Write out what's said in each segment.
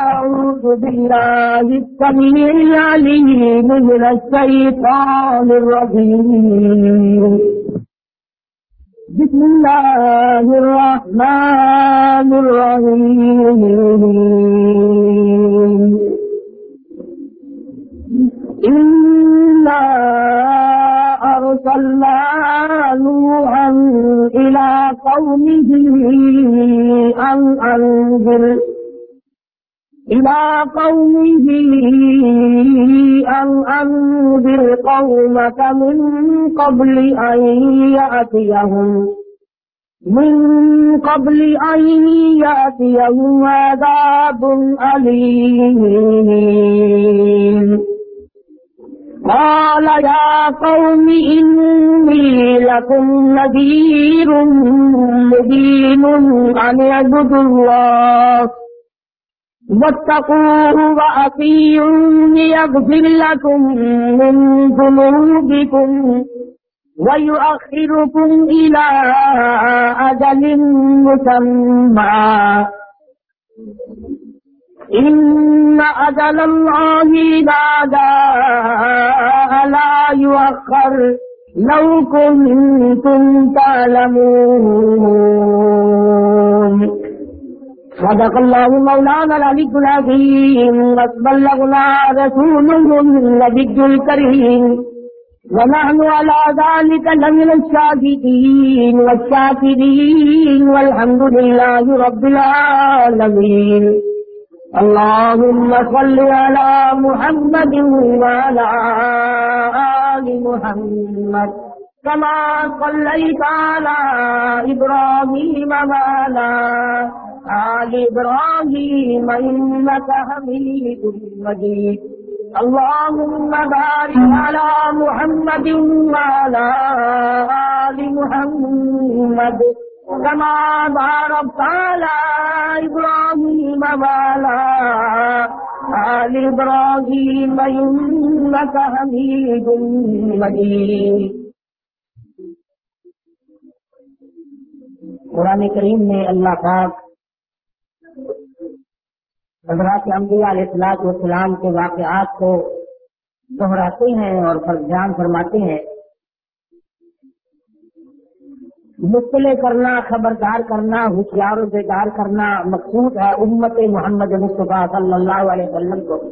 أعوذ بالله السميع العليم من الشيطان الرجيم. بسم الله الرحمن الرحيم. إنا أرسلنا نوحا إلى قومه أن أنذر إلى قومه أن أنذر قومك من قبل أن يأتيهم. من قبل أن يأتيهم عذاب أليم. قال يا قوم إني لكم نذير مبين أن يعبدوا الله. واتقوه وأطيعون يغفر لكم من ذنوبكم ويؤخركم إلى أجل مسمى. إن أجل الله لا لا يؤخر. لو كنتم تعلمون. صدق الله مولانا العلي العظيم وبلغنا رسوله النبي الكريم. ونحن على ذلك لمن الشاهدين والشاكرين والحمد لله رب العالمين. اللهم صل على محمد وعلى آل محمد كما صليت على إبراهيم وعلى آل إبراهيم إنك حميد مجيد. اللهم بارك على محمد وعلى آل محمد. كما باركت على إبراهيم وعلى آل إبراهيم إنك حميد مجيد. قرآن کریم میں اللہ پاک حضرات انبیاء علیہ السلاط والسلام کے واقعات کو دہراتے ہیں اور بیان فرماتے ہیں۔ مطلع کرنا، خبردار کرنا ہوشیار و بیدار کرنا مقصود ہے امت محمد مصطفیٰ صلی اللہ علیہ وسلم کو۔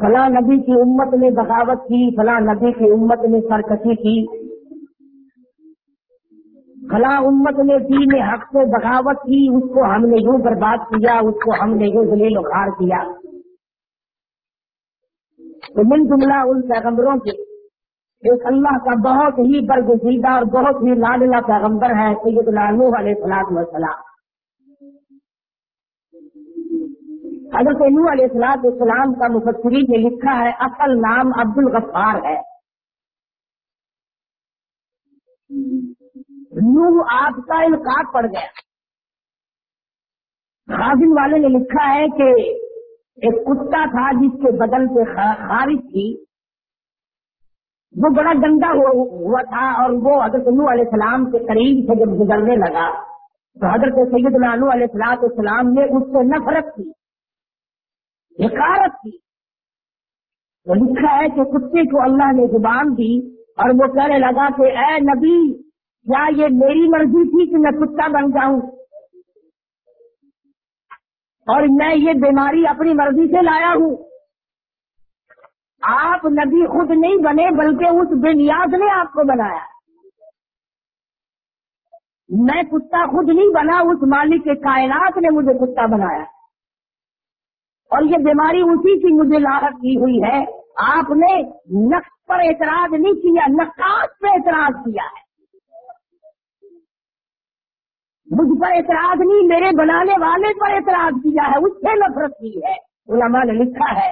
فلاں نبی کی امت نے بغاوت کی، فلاں نبی کی امت نے سرکشی کی۔ فلاں امت نے دین حق سے بغاوت کی، اس کو ہم نے یوں برباد کیا، اس کو ہم نے یوں دلیل اخار کیا۔ تو من جملہ ان پیغمبروں کے، ایک اللہ کا بہت ہی برگزیدہ اور بہت ہی لاڈلا پیغمبر ہے سید نوح علیہ السلام۔ وسلام حضرت نوح علیہ السلام السلام کا مفسرین نے لکھا ہے، اصل نام عبد الغفار ہے۔ نوح آپ کا انکار پڑ گیا۔ خازن والے نے لکھا ہے کہ ایک کتا تھا جس کے بدن سے خارج تھی۔ وہ بڑا گندا ہوا تھا اور وہ حضرت نو علیہ السلام کے قریب سے جب گزرنے لگا تو حضرت سید نو علیہ السلام السلام نے اس سے نفرت کی حکارت کی۔ تو لکھا ہے کہ کتے کو اللہ نے زبان دی اور وہ کہنے لگا کہ اے نبی کیا یہ میری مرضی تھی کہ میں کتا بن جاؤں اور میں یہ بیماری اپنی مرضی سے لایا ہوں۔ آپ نبی خود نہیں بنے بلکہ اس بے نیاز نے آپ کو بنایا۔ میں کتا خود نہیں بنا، اس مالک کے کائنات نے مجھے کتا بنایا۔ اور یہ بیماری اسی کی مجھے لاحق کی ہوئی ہے۔ آپ نے نقص پر اعتراض نہیں کیا نقاش پہ اعتراض کیا ہے۔ مجھ پر اعتراض نہیں، میرے بنانے والے پر اعتراض کیا ہے، اس سے نفرت کی ہے۔ علماء نے لکھا ہے،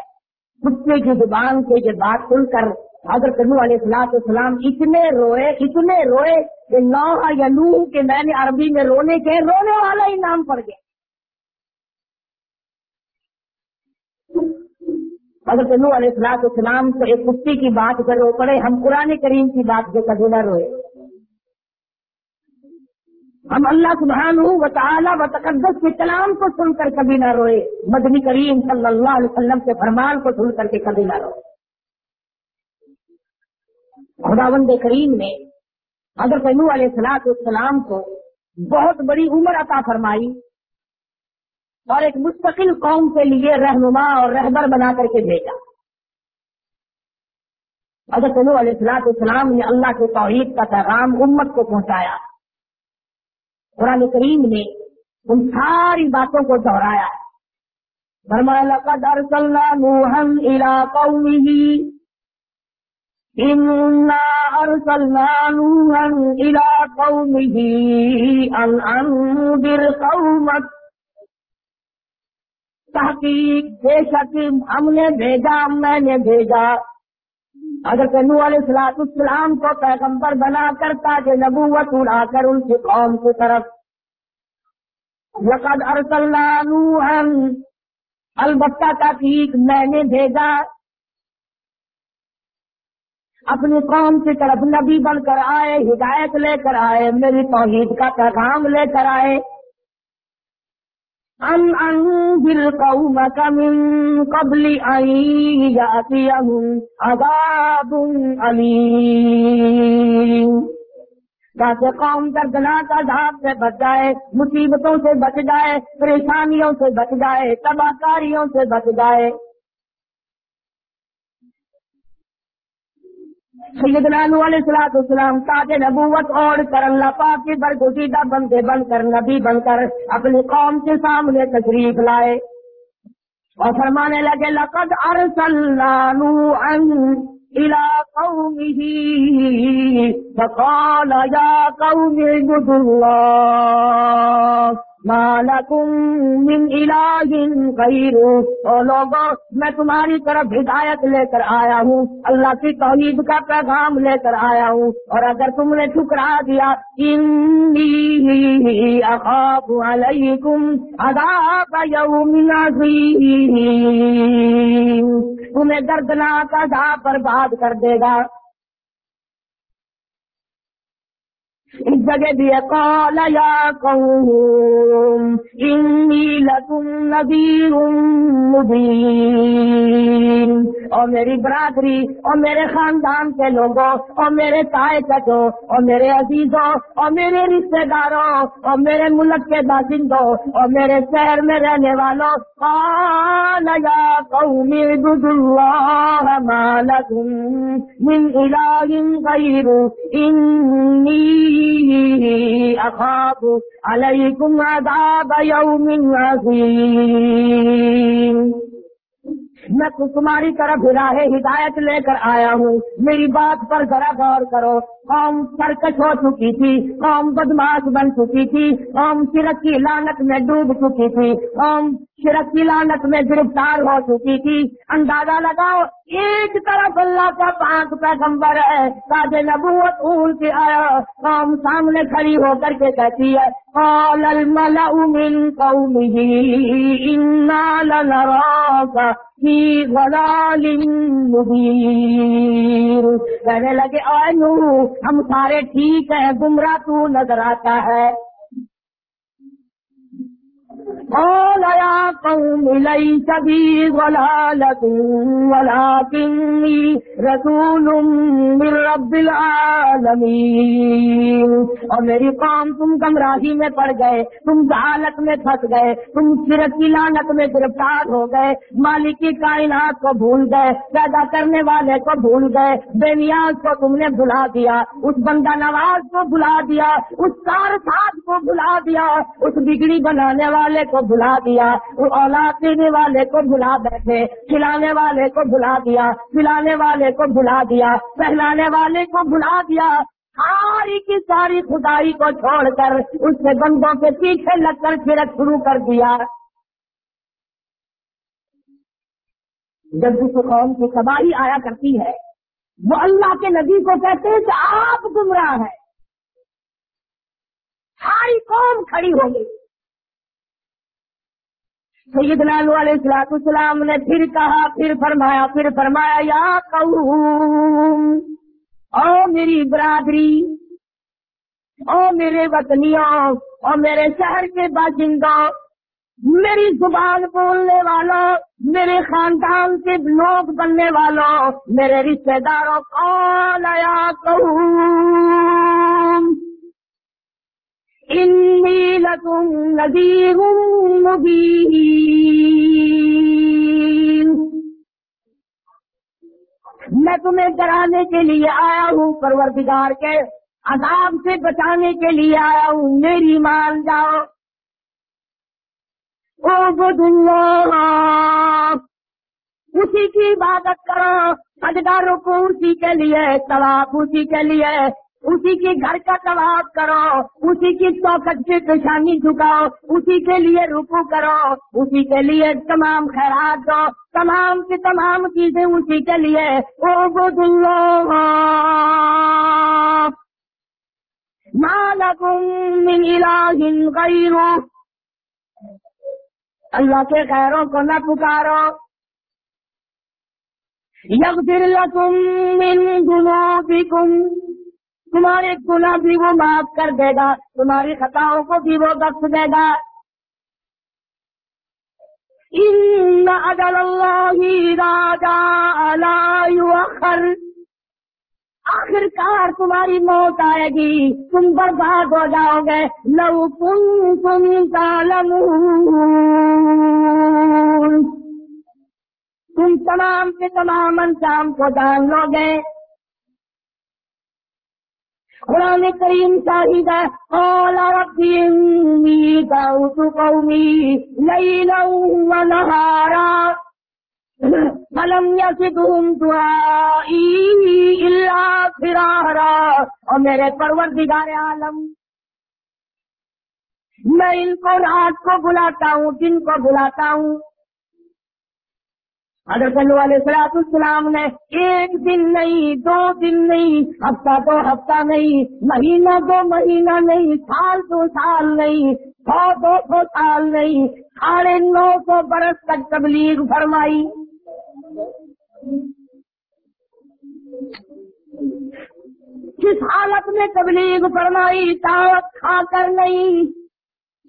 کتے کی زبان سے یہ بات سن کر حضرت نو علیہ السلاط السلام اتنے روئے اتنے روئے کہ نو یا نو کہ میں نے عربی میں رونے کے رونے والا ہی نام پڑ گیا۔ حضرت نو علیہ السلاط السلام کو ایک کتی کی بات کر رو پڑے ہم قرآن کریم کی بات جو کبھی نہ روئے۔ ہم اللہ سبحان و تعالی و تقدس کے کلام کو سن کر کبھی نہ روئے۔ مدنی کریم صلی اللہ علیہ وسلم کے فرمان کو سن کر کے کبھی نہ روئے۔ خداوند کریم نے حضرت نو علیہ السلاط السلام کو بہت بڑی عمر عطا فرمائی اور ایک مستقل قوم کے لیے رہنما اور رہبر بنا کر کے بھیجا۔ حضرت نو علیہ السلاط السلام نے اللہ کے توحید کا پیغام امت کو پہنچایا۔ قرآن کریم نے ان ساری باتوں کو دوہرایا فرمایا، لقد ارسلنا نوحا الى قومه إنا أرسلنا نوحا إلى قومه أن أنذر قومك۔ تحقیق، بے شک ہم نے بھیجا، میں نے بھیجا۔ اگر کنو علیہ السلام کو پیغمبر بنا کر تاکہ نبوت اڑا کر ان کی قوم کی طرف۔ لقد ارسلنا نوحا، البتہ تحقیق میں نے بھیجا۔ اپنی قوم کی طرف نبی بن کر آئے، ہدایت لے کر آئے، میری توحید کا پیغام لے کر آئے۔ ان انذر قومك من قبل ان ياتيهم عذاب اليم تاکہ قوم دردناک عذاب سے بچ جائے، مصیبتوں سے بچ جائے، پریشانیوں سے بچ جائے تباہ کاریوں سے بچ جائے۔ سیدنا نو علیہ السلاط اسلام تاکہ نبوت اور کر اللہ پاک کی برگزیدہ بندے بن کر، نبی بن کر اپنی قوم کے سامنے تشریف لائے۔ اور فرمانے لگے لقد ارسلنا نوحا الى قومه فقال يا قوم اعبدوا الله من غیر اور لوگوں میں تمہاری طرف ہدایت لے کر آیا ہوں، اللہ کی توحید کا پیغام لے کر آیا ہوں، اور اگر تم نے ٹھکرا دیا اخاف علیکم عذاب یوم عظیم تمہیں دردناک عذاب برباد کر دے گا۔ اس جگہ بھی قال یا قوم انی لکم نذیر مبین اور میری برادری اور میرے خاندان کے لوگوں اور میرے تائے چچوں اور میرے عزیزوں اور میرے رشتے داروں اور میرے ملک کے باشندوں اور میرے شہر میں رہنے والوں قال یا قوم اعبدوا اللہ ما لکم من الہ غیر انی اخاف علیکم عذاب یوم عظیم میں تو تمہاری طرف راہ ہدایت لے کر آیا ہوں۔ میری بات پر ذرا غور کرو۔ قوم سرکش ہو چکی تھی۔ قوم بدماش بن چکی تھی۔ قوم شرک کی لانت میں ڈوب چکی تھی۔ قوم شرک کی لانت میں گرفتار ہو چکی تھی۔ اندازہ لگاؤ، ایک طرف اللہ کا پانچ پیغمبر ہے۔ تاج نبوت اون کے آیا۔ قوم سامنے کھڑی ہو کر کے کہتی ہے، قال الملأ من قومه، إنا لنراك في ضلال مبين۔ کہنے لگے آئے نوح ہم سارے ٹھیک ہیں، گمراہ تو نظر آتا ہے۔ قال يا قوم ليس بي ضلالة ولكني رسول من رب العالمين۔ اور میری قوم تم گمراہی میں پڑ گئے، تم جہالت میں پھنس گئے، تم صرف کی لانت میں گرفتار ہو گئے، مالک کی کائنات کو بھول گئے، پیدا کرنے والے کو بھول گئے، بے نیاز کو تم نے بلا دیا، اس بندہ نواز کو بلا دیا، اس کار ساز کو بلا دیا، اس بگڑی بنانے والے کو بلا دیا اولاد دینے والے کو بلا بیٹھے، کھلانے والے کو بلا دیا، پلانے والے کو بلا دیا پہلانے والے کو بلا دیا۔ ساری کی ساری خدائی کو چھوڑ کر اس نے بندوں کے پیچھے لگ کر پھرک شروع کر دیا۔ جب جس قوم کی تباہی آیا کرتی ہے، وہ اللہ کے نبی کو کہتے ہیں کہ آپ گمراہ ہیں۔ ساری قوم کھڑی ہو گئی۔ سیدنا علیہ السلاط السلام نے پھر کہا، پھر فرمایا پھر فرمایا، یا قوم، او میری برادری، او میرے وطنیوں اور میرے شہر کے باشندوں، میری زبان بولنے والوں، میرے خاندان کے لوگ بننے والوں، میرے رشتے داروں، کون آیا انی لکم نذیر مبین میں تمہیں ڈرانے کے لیے آیا ہوں، پروردگار کے عذاب سے بچانے کے لیے آیا ہوں، میری مان جاؤ۔ اسی کی عبادت کرو سجداروں کو اسی کے لیے طواف اسی کے لیے اسی کے گھر کا طواف کرو، اسی کی چوکٹ سے پیشانی جھکاؤ، اسی کے لیے رکو کرو، اسی کے لیے تمام خیرات دو۔ تمام کی تمام چیزیں اسی کے لیے۔ او مالکم من الہ غیرہ اللہ کے خیروں کو نہ پکارو۔ یغفر لکم من ذنوبکم۔ تمہارے گناہ بھی وہ معاف کر دے گا، تمہاری خطاؤں کو بھی وہ بخش دے گا۔ ان اجل اللہ راجا آخر کار تمہاری موت آئے گی، تم برباد ہو جاؤ گے۔ لو کن تم تم تمام کے تمام انجام کو جان لو گے۔ قرآن کریم شاہد ہے اولا ربی انی دعوت قومی لیلا و نہارا. فلم یسدہم دعائی اللہ فرارا. اور میرے پروردگار عالم، میں ان کو رات کو بلاتا ہوں، دن کو بلاتا ہوں حضرت اللہ علیہ سلاط السلام نے ایک دن نہیں، دو دن نہیں، ہفتہ دو ہفتہ نہیں، مہینہ دو مہینہ نہیں، سال دو سال نہیں، سو دو سو سال نہیں، ساڑھے نو سو برس تک تبلیغ فرمائی۔ کس حالت میں تبلیغ فرمائی، دعوت کھا کر نہیں،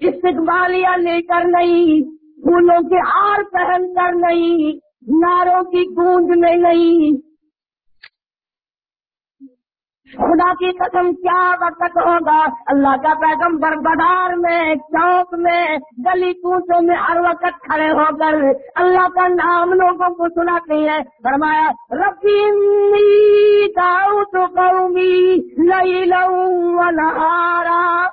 استقبالیہ لے کر نہیں، پھولوں کے ہار پہن کر نہیں ناروں کی گونج میں نہیں۔ خدا کی قسم، کیا وقت ہوگا؟ اللہ کا پیغمبر بازار میں، چوک میں، گلی کوچوں میں ہر وقت کھڑے ہو کر اللہ کا نام لوگوں کو سناتے ہیں۔ فرمایا ربی داؤ تو قومی لئی لوں نہارا۔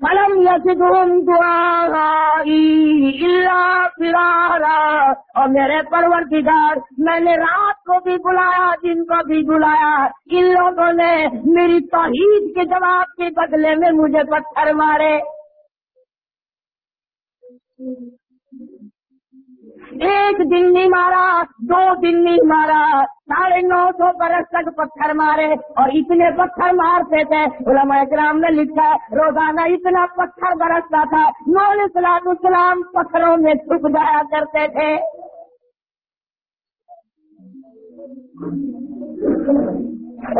فلم یسدہم دعائی اللہ فرارا اور میرے پروردگار، میں نے رات کو بھی بلایا، دن کو بھی بلایا۔ ان لوگوں نے میری توحید کے جواب کے بدلے میں مجھے پتھر مارے۔ ایک دن نہیں مارا، دو دن نہیں مارا۔ ساڑھے نو سو برس تک پتھر مارے اور اتنے پتھر مارتے تھے۔ علماء کرام نے لکھا، روزانہ اتنا پتھر برستا تھا۔ مول سلام السلام پتھروں میں چھپ جایا کرتے تھے۔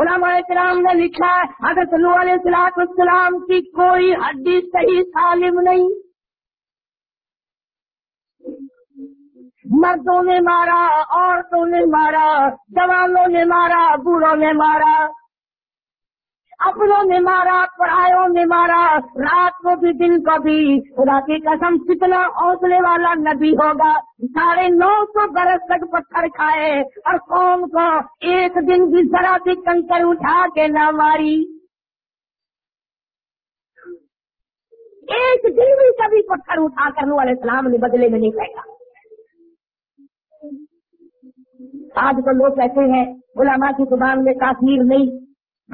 علماء کرام نے لکھا، حضرت علیہ السلام السلام کی کوئی ہڈی صحیح سالم نہیں۔ مردوں نے مارا، عورتوں نے مارا، جوانوں نے مارا، بوڑھوں نے مارا، اپنوں نے مارا پڑھائیوں نے مارا، رات کو بھی، دن کو بھی۔ خدا کی قسم، کتنا حوصلے والا نبی ہوگا۔ ساڑھے نو سو برس تک پتھر کھائے اور قوم کو ایک دن بھی ذرا بھی کنکر اٹھا کے نہ ماری۔ ایک دن بھی کبھی پتھر اٹھا کر والے سلام نے بدلے میں نہیں پھینکا۔ آج تو لوگ کہتے ہیں، علماء کی زبان میں تاثیر نہیں،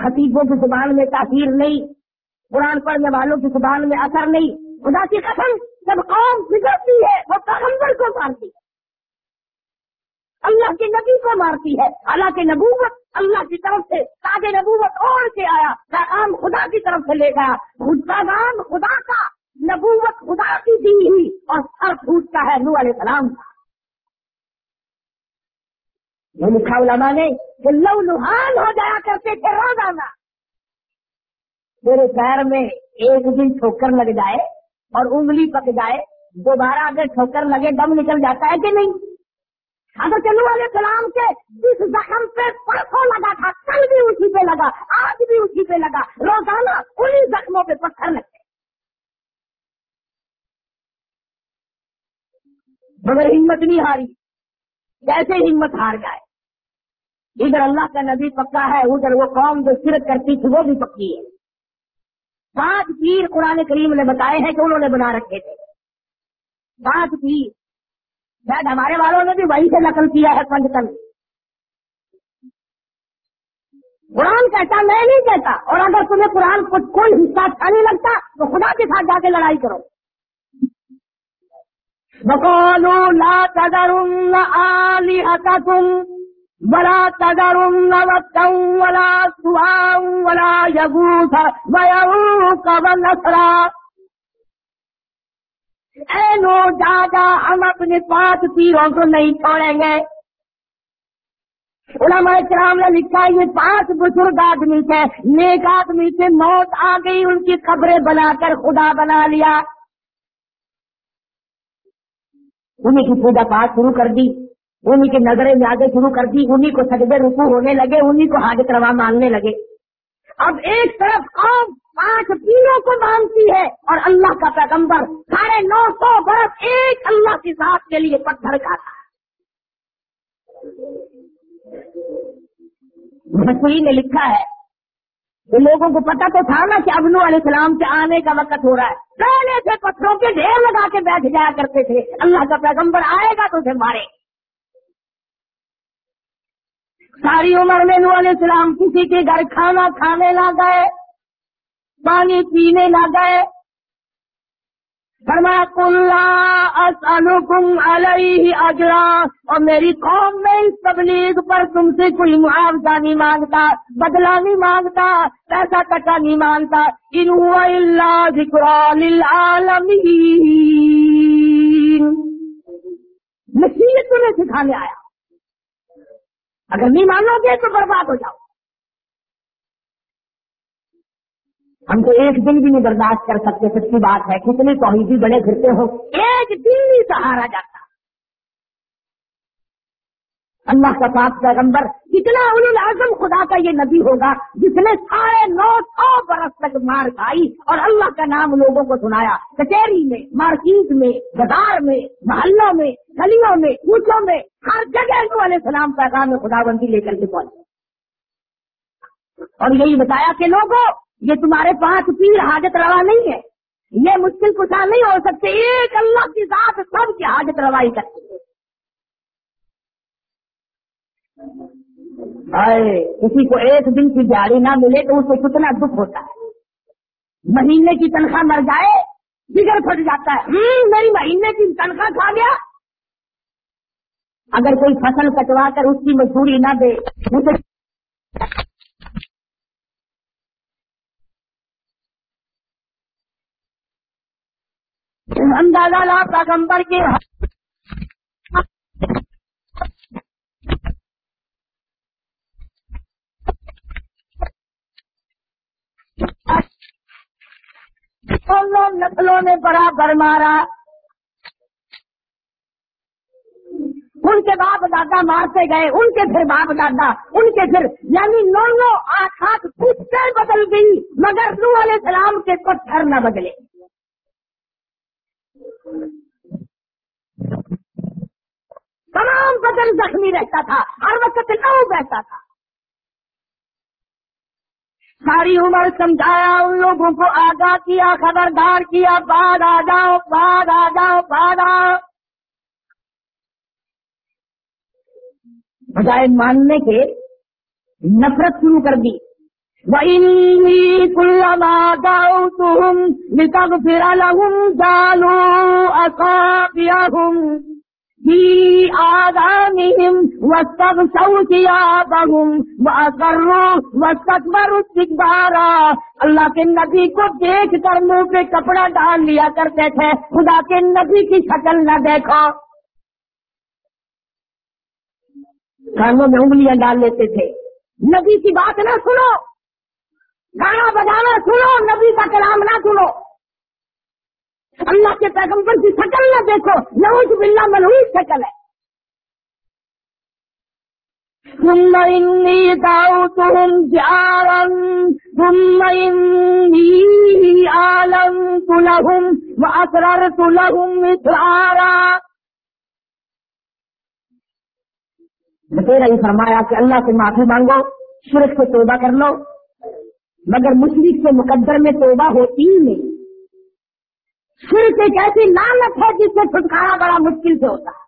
خطیبوں کی زبان میں تاثیر نہیں، قرآن پڑھنے والوں کی زبان میں اثر نہیں۔ خدا کی قسم، جب قوم بگڑتی ہے، وہ پیغمبر کو مارتی ہے۔ اللہ کے نبی کو مارتی ہے۔ اللہ کے نبوت اللہ کی طرف سے تاج نبوت اور کے آیا۔ پیغام خدا کی طرف سے لے گیا۔ پیغام خدا کا، نبوت خدا کی دی ہوئی، اور سر پھوٹتا ہے نو علیہ السلام کا۔ یہ لکھا علماء نے کہ لو لوہان ہو جایا کرتے تھے روزانہ۔ میرے پیر میں ایک دن ٹھوکر لگ جائے اور انگلی پک جائے، دوبارہ اگر ٹھوکر لگے دم نکل جاتا ہے کہ نہیں؟ اگر چلو والے کلام کے جس زخم پہ پرسوں لگا تھا، کل بھی اسی پہ لگا، آج بھی اسی پہ لگا۔ روزانہ انہیں زخموں پہ پتھر لگتے مگر ہمت نہیں ہاری۔ کیسے ہمت ہار جائے۔ ادھر اللہ کا نبی پکا ہے، ادھر وہ قوم جو سرک کرتی تھی وہ بھی پکی ہے۔ پانچ پیر قرآن کریم نے بتائے ہیں کہ انہوں نے بنا رکھے تھے۔ پانچ پیر شاید ہمارے والوں نے بھی وہی سے نقل کیا ہے پنج کل قرآن کہتا، میں نہیں کہتا۔ اور اگر تمہیں قرآن کو کوئی حصہ اچھا نہیں لگتا، تو خدا کے ساتھ جا کے لڑائی کرو۔ وقالوا لا تذرن آلهتكم ولا تذرن ودا ولا سواء ولا يغوث ويعوق ونسرا. اے نو دادا، ہم اپنے پانچ پیروں کو نہیں چھوڑیں گے۔ علماء کرام نے لکھا یہ پانچ بزرگ آدمی تھے، نیک آدمی سے موت آ گئی، ان کی خبریں بنا کر خدا بنا لیا۔ انہیں کی پوجا پاٹ شروع کر دی۔ انہیں کی نظریں نیادیں شروع کر دی انہیں کو سجدے رکو ہونے لگے انہیں کو حاجت روا مانگنے لگے۔ اب ایک طرف قوم پانچ پیروں کو مانتی ہے اور اللہ کا پیغمبر ساڑھے نو سو برس ایک اللہ کی ذات کے لیے پتھر کا تھا۔ نے لکھا ہے تو لوگوں کو پتا تو تھا نا کہ ابنو علیہ السلام کے آنے کا وقت ہو رہا ہے۔ پہلے سے پتھروں کے ڈھیر لگا کے بیٹھ جایا کرتے تھے۔ اللہ کا پیغمبر آئے گا تو اسے مارے۔ ساری عمر میں نو علیہ السلام کسی کے گھر کھانا کھانے نہ گئے، پانی پینے نہ گئے۔ فرما اسألكم علیہ اجرا، اور میری قوم میں اس تبلیغ پر تم سے کوئی معاوضہ نہیں مانگتا، بدلہ نہیں مانگتا، پیسہ کٹا نہیں مانگتا۔ ان اللہ ذکر للعالمین۔ نصیحت تمہیں سکھانے آیا۔ اگر نہیں مانو گے تو برباد ہو جاؤ۔ ہم تو ایک دن بھی نہیں برداشت کر سکتے، سچی بات ہے، کتنے توحیدی بڑے پھرتے ہو، ایک دن بھی سہارا جاتا۔ اللہ کا پاک پیغمبر کتنا اعظم خدا کا یہ نبی ہوگا جس نے ساڑھے نو سو برس تک مار کھائی اور اللہ کا نام لوگوں کو سنایا۔ کچہری میں، مارکیٹ میں، بازار میں، محلوں میں، گلیوں میں، کوچوں میں، ہر جگہ والے سلام پیغام خدا بندی لے کر کے پہنچے اور یہی بتایا کہ لوگوں، یہ تمہارے پاس پیر حاجت روا نہیں ہے۔ یہ مشکل کچھ نہیں ہو سکتے، ایک اللہ کی ذات سب کی حاجت روائی کرتی ہے کسی کو ایک دن کی جاری نہ ملے تو اسے کتنا دکھ ہوتا ہے۔ مہینے کی تنخواہ مر جائے بگڑ پھٹ جاتا ہے۔ میری مہینے کی تنخواہ کھا گیا۔ اگر کوئی فصل کٹوا کر اس کی مزدوری نہ دے اندازہ لا پیغمبر کے نسلوں نے برابر مارا ان کے باپ دادا مارتے گئے، ان کے پھر باپ دادا، ان کے پھر یعنی نو نو آٹھ کچھ بدل گئی، مگر نو علیہ السلام کے پتھر نہ بدلے۔ تمام بدن زخمی رہتا تھا، ہر وقت نو بیٹھتا تھا۔ ساری عمر سمجھایا ان لوگوں کو آگاہ کیا، خبردار کیا، بعد آ جاؤ، بعد آ جاؤ، بعد آؤ بجائے ماننے کے نفرت شروع کر دی۔ وَإِنِّي كُلَّمَا دَعَوْتُهُمْ لِتَغْفِرَ لَهُمْ جَعَلُوا أَصَابِعَهُمْ فِي آذَانِهِمْ وَاسْتَغْشَوْا ثِيَابَهُمْ وَأَصَرُّوا وَاسْتَكْبَرُوا اسْتِكْبَارًا. اللہ کے نبی کو دیکھ کر منہ پہ کپڑا ڈال لیا کرتے تھے، خدا کے نبی کی شکل نہ دیکھو کانوں میں انگلیاں ڈال لیتے تھے۔ نبی کی بات نہ سنو، گانا بجانا سنو، نبی کا کلام نہ سنو۔ اللہ کے پیغمبر کی شکل نہ دیکھو نوز بلّہ ملوئی شکل ہے۔ ثم إني دعوتهم جارا ثم إني أعلنت لهم وأسررت لهم إسرارا بطیرہ یہ فرمایا کہ اللہ سے معافی مانگو، شرک سے توبہ کر لو، مگر مشرق کے مقدر میں توبہ ہوتی ہی نہیں۔ شرک ایک ایسی لالت ہے جس سے چھٹکارا بڑا مشکل سے ہوتا ہے۔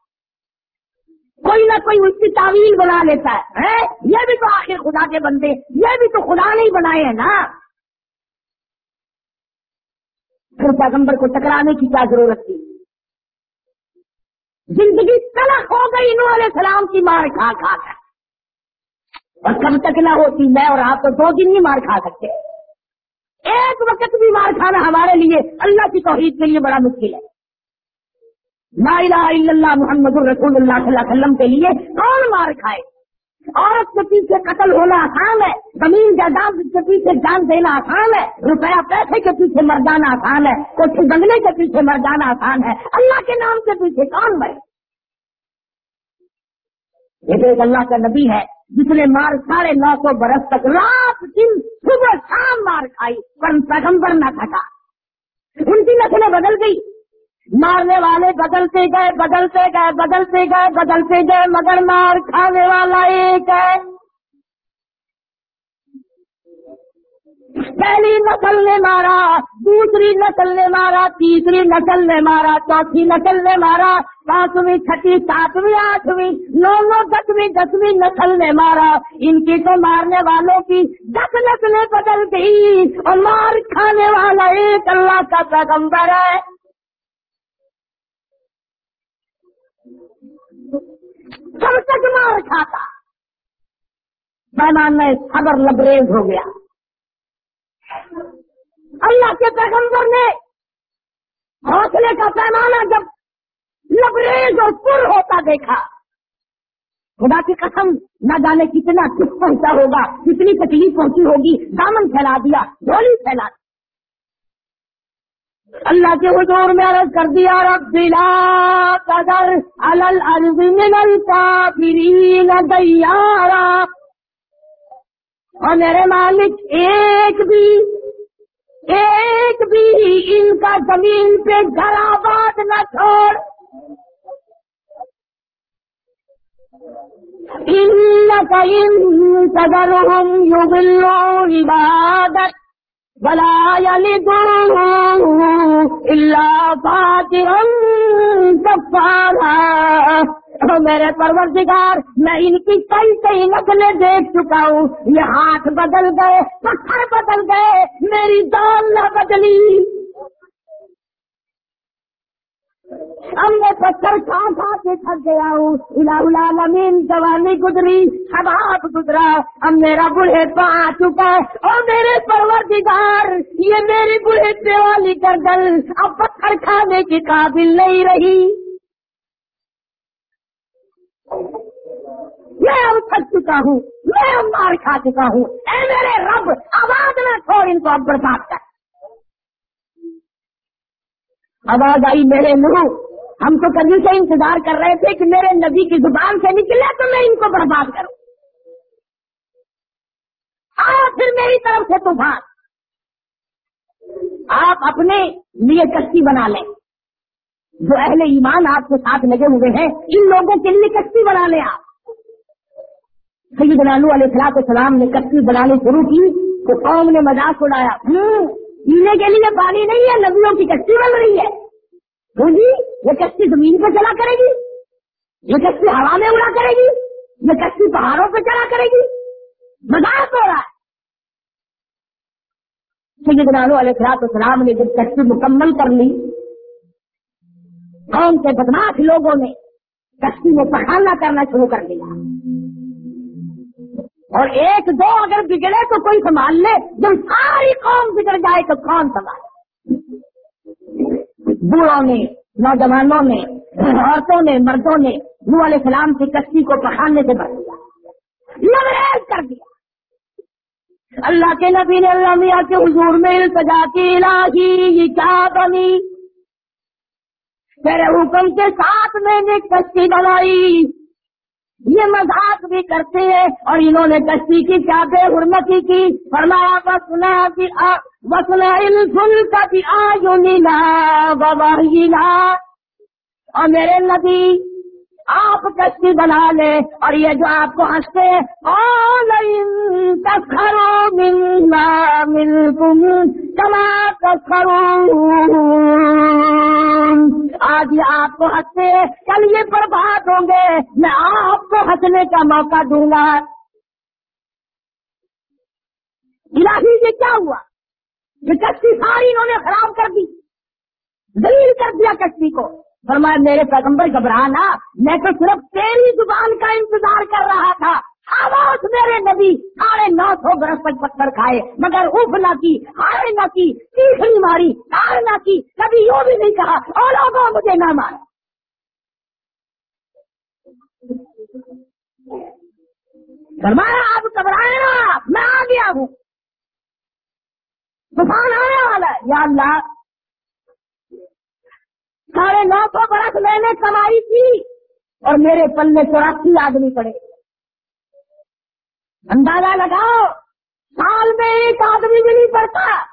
کوئی نہ کوئی اس کی تعویل بنا لیتا ہے۔ یہ بھی تو آخر خدا کے بندے، یہ بھی تو خدا نہیں بنائے ہیں نا۔ پھر پیغمبر کو ٹکرانے کی کیا ضرورت تھی؟ زندگی تلخ ہو گئی انہوں علیہ السلام کی مار کھا کھا کر۔ اور کب تک نہ ہوتی، میں اور آپ تو دو دن ہی مار کھا سکتے ایک وقت بھی مار کھانا ہمارے لیے اللہ کی توحید کے لیے بڑا مشکل ہے۔ لا الہ الا اللہ محمد الرسول اللہ صلی اللہ علیہ وسلم کے لیے کون مار کھائے؟ عورت کے پیچھے قتل ہونا آسان ہے، زمین جائیداد کے پیچھے جان دینا آسان ہے، روپیہ پیسے کے پیچھے مر جانا آسان ہے کچھ بنگلے کے پیچھے مر جانا آسان ہے۔ اللہ کے نام کے پیچھے کون مرے؟ یہ تو ایک اللہ کا نبی ہے، جس نے مار ساڑھے نو سو برس تک رات دن صبح شام مار کھائی پر پیغمبر نہ تھکا ان کی نسلیں بدل گئی۔ مارنے والے بدلتے گئے بدلتے گئے بدلتے گئے بدلتے گئے، مگر مار کھانے والا ایک ہے۔ پہلی نسل نے مارا، دوسری نسل نے مارا، تیسری نسل نے مارا، چوتھی نسل نے مارا، پانچویں، چھٹی، ساتویں، آٹھویں نو دسویں دسویں نسل نے مارا۔ ان کی تو مارنے والوں کی دس نسلیں بدل گئی اور مار کھانے والا ایک اللہ کا پیغمبر ہے۔ سب تک مار کھاتا۔ پیمان میں خبر لبریز ہو گیا۔ اللہ کے پیغمبر نے حوصلے کا پیمانہ جب لبریز اور پر ہوتا دیکھا، خدا کی قسم نہ جانے کتنا کچھ پہنچا ہوگا، کتنی تکلیف پہنچی ہوگی، دامن پھیلا دیا، گولی پھیلا دی۔ اللہ کے حضور میں عرض کر دیا، رب دلا قدر الارض من الکافرین دیارا۔ اور میرے مالک ایک بھی ایک بھی ان کا زمین پہ گھر آباد نہ چھوڑ۔ ان کا ان قدر ہم یو عبادت بلا میرے پروردگار، میں ان کی کئی کئی نقلیں دیکھ چکا ہوں۔ یہ ہاتھ بدل گئے، پتھر بدل گئے، میری دال نہ بدلی۔ ہم نے پتھر کھا کھا کے تھک گیا ہوں۔ العالمین، جوانی گزری حباب گزرا۔ اب میرا بڑھے پا آ چکا ہے۔ اور میرے پروردگار، یہ میری بڑھے پہ والی گردل اب پتھر کھانے کی قابل نہیں رہی۔ میں اب تھک چکا ہوں۔ میں اب مار کھا چکا ہوں۔ اے میرے رب، آواز نہ چھوڑ ان کو اب برباد کر۔ آواز آئی میرے منہ ہم تو کبھی سے انتظار کر رہے تھے کہ میرے نبی کی زبان سے نکلے تو میں ان کو برباد کروں۔ آ پھر میری طرف سے طوفان۔ آپ اپنے لیے کشتی بنا لیں۔ جو اہل ایمان آپ کے ساتھ لگے ہوئے ہیں، ان لوگوں کے لیے کشتی بنا لیں آپ۔ سید نالو علیہ السلام السلام نے کشتی بنانی شروع کی، تو قوم نے مذاق اڑایا۔ پینے کے لیے پانی نہیں ہے، ندیوں کی کشتی بن رہی ہے۔ جی یہ کشتی زمین پہ چلا کرے گی۔ یہ کشتی ہوا میں اڑا کرے گی۔ یہ کشتی پہاڑوں پہ چلا کرے گی۔ مذاق ہو رہا ہے۔ سیدنا علیہ خلاط السلام نے جب کشتی مکمل کر لی، قوم کے بدماش لوگوں نے کشتی میں پخانا کرنا شروع کر دیا۔ اور ایک دو اگر بگڑے تو کوئی سنبھال لے، جب ساری قوم بگڑ جائے تو کون سنبھال بوڑھوں نے، نوجوانوں نے، عورتوں نے، مردوں نے نو علیہ السلام کی کشتی کو پکانے سے بچ دیا۔ لبریز کر دیا۔ اللہ کے نبی نے اللہ میاں کے حضور میں التجا کی الہی، یہ کیا بنی؟ تیرے حکم کے ساتھ میں نے کشتی بنائی۔ یہ مذاق بھی کرتے ہیں اور انہوں نے کشتی کی کیا بے حرمتی کی، فرمایا بسنا کی بسنا الفل کا بھی آ نیلا اور میرے نبی آپ کشتی بنا لے اور یہ جو آپ کو ہنستے ملنا مل تم کما کرو آج یہ آپ کو ہنستے کل یہ برباد ہوں گے۔ میں آپ کو ہنسنے کا موقع دوں گا۔ الہی، یہ کیا ہوا؟ یہ کشتی ساری انہوں نے خراب کر دی۔ دلیل کر دیا کشتی کو۔ فرمایا، میرے پیغمبر گھبرانا میں تو صرف تیری زبان کا انتظار کر رہا تھا۔ آواز میرے نبی، ساڑھے نو سو برس تک پتھر کھائے، مگر اف نہ کی ہارے نہ کی نہیں ماری ہار نہ کی، کبھی یوں بھی نہیں کہا، اور لوگوں مجھے نہ مارا۔ فرمایا آپ گھبرائے نا میں آ گیا ہوں۔ طوفان آنے والا ہے۔ یا اللہ ساڑھے نو سو برس میں نے کمائی تھی اور میرے پلے چوراسی آدمی پڑے۔ اندازہ لگاؤ، سال میں ایک آدمی بھی نہیں پڑتا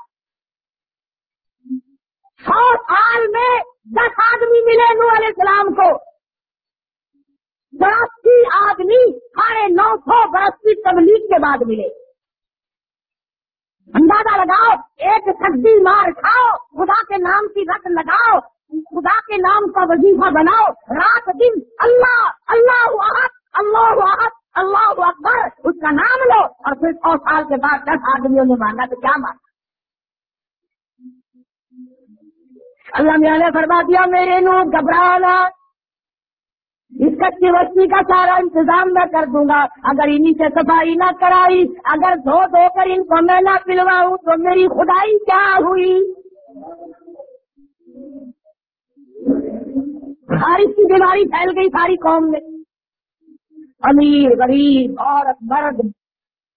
سو سال میں دس آدمی ملے نو علیہ السلام کو۔ چوراسی آدمی ساڑھے نو سو برس کی تبلیغ کے بعد ملے۔ اندازہ لگاؤ، ایک سبزی مار کھاؤ، خدا کے نام کی رت لگاؤ خدا کے نام کا وظیفہ بناؤ۔ رات دن اللہ اللہ احد اللہ احد، اللہ اکبر، اس کا نام لو۔ اور پھر سو سال کے بعد دس آدمیوں نے مانگا تو کیا مانگا؟ اللہ میاں نے فرما دیا، میرے نو گھبرانا۔ اس کچی وسطی کا سارا انتظام میں کر دوں گا۔ اگر انہیں سے صفائی نہ کرائی، اگر دھو دھو کر ان کو میں نہ پلواؤں، تو میری خدائی کیا ہوئی؟ بارش کی بیماری پھیل گئی ساری قوم میں۔ امیر، غریب، عورت، مرد۔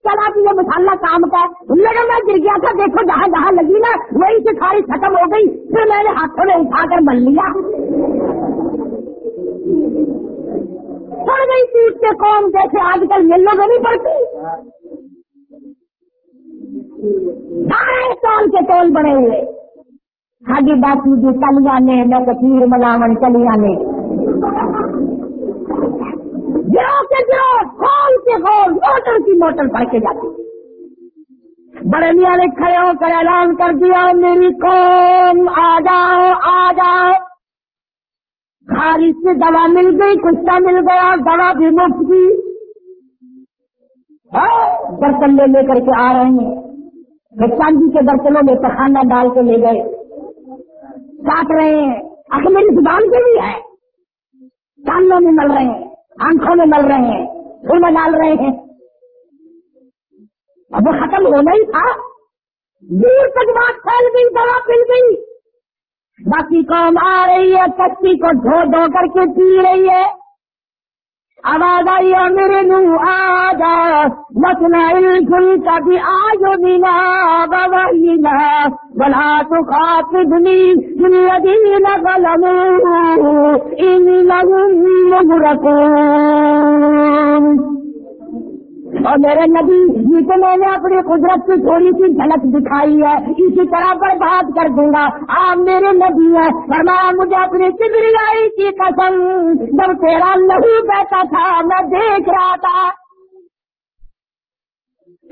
چلا کہ یہ مسالہ کام کا۔ لگا میں گر گیا تھا، دیکھو جہاں جہاں لگی نا وہی سے ساری ختم ہو گئی۔ پھر میں نے ہاتھوں میں اٹھا کر مل لیا۔ پڑ گئی پیٹ کے قوم جیسے آج کل ملنے میں نہیں پڑتی سارے سال کے ٹول بڑے ہوئے۔ آگے باقی جو چل جانے، میں کثیر ملاون چلی جانے گرو کے گرو کھول کے کھول، موٹر کی موٹر بڑھ کے جاتی۔ بڑے میاں نے کھڑے ہو کر اعلان کر دیا، میری قوم، آ جاؤ آ جاؤ۔ خارج سے دوا مل گئی، کچھ مل گیا، دوا بھی مفت کی ہاں، برتن لے لے کر کے آ رہے ہیں۔ چاندی جی کے برتنوں میں پخانا ڈال کے لے گئے۔ چاٹ رہے ہیں۔ آخر میری زبان سے بھی ہے کانوں میں مل رہے ہیں، آنکھوں میں مل رہے ہیں پھول میں ڈال رہے ہیں۔ اب وہ ختم ہونا ہی تھا۔ دور تک بات پھیل گئی دوا پھیل گئی۔ باقی قوم آ رہی ہے، کشتی کو دھو دھو کر کے پی رہی ہے۔ آواز آئی ہے میرے نو آ جا مسنا فل کا بھی آج بنا بنا بلا تو خاص دنی دنیا دین قلم ان لگن رکھو اور میرے نبی جی تو میں نے اپنی قدرت کی تھوڑی سی جھلک دکھائی ہے، اسی طرح پر بات کر دوں گا۔ آپ میرے نبی ہے فرمایا مجھے اپنی چبریائی کی قسم، جب تیرا نہیں بیٹھا تھا، میں دیکھ رہا تھا۔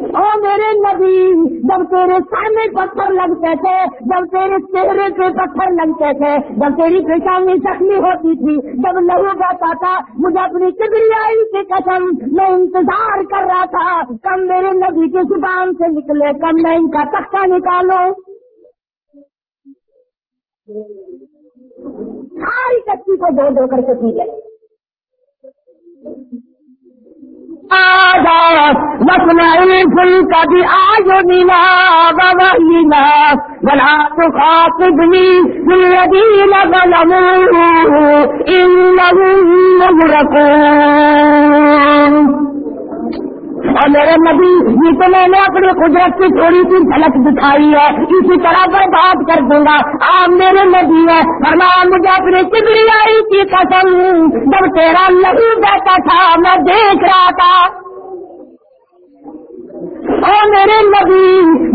او میرے نبی، جب تیرے سر میں پتھر لگتے تھے، جب تیرے چہرے پہ پتھر لگتے تھے، جب تیری پیشانی زخمی ہوتی تھی، جب لہو جاتا تھا مجھے اپنی چبریائی کی قسم، میں انتظار کر رہا تھا کب میرے نبی کی زبان سے نکلے کب میں ان کا تختہ نکالوں۔ ساری کچی کو دو دو کر کے پی گئے فل کا بھی آج نیلا بابا بلا تو خاصنی بلم رکھو اور میرے نبی یہ تو میں نے اپنی قدرت کی تھوڑی سی جھلک دکھائی ہے، اسی طرح پر بات کر دوں گا۔ آپ میرے نبی ہے فرمایا مجھے اپنی چگڑی کی قسم، جب تیرا نہیں بیٹھا تھا، میں دیکھ رہا تھا۔ میرے نبی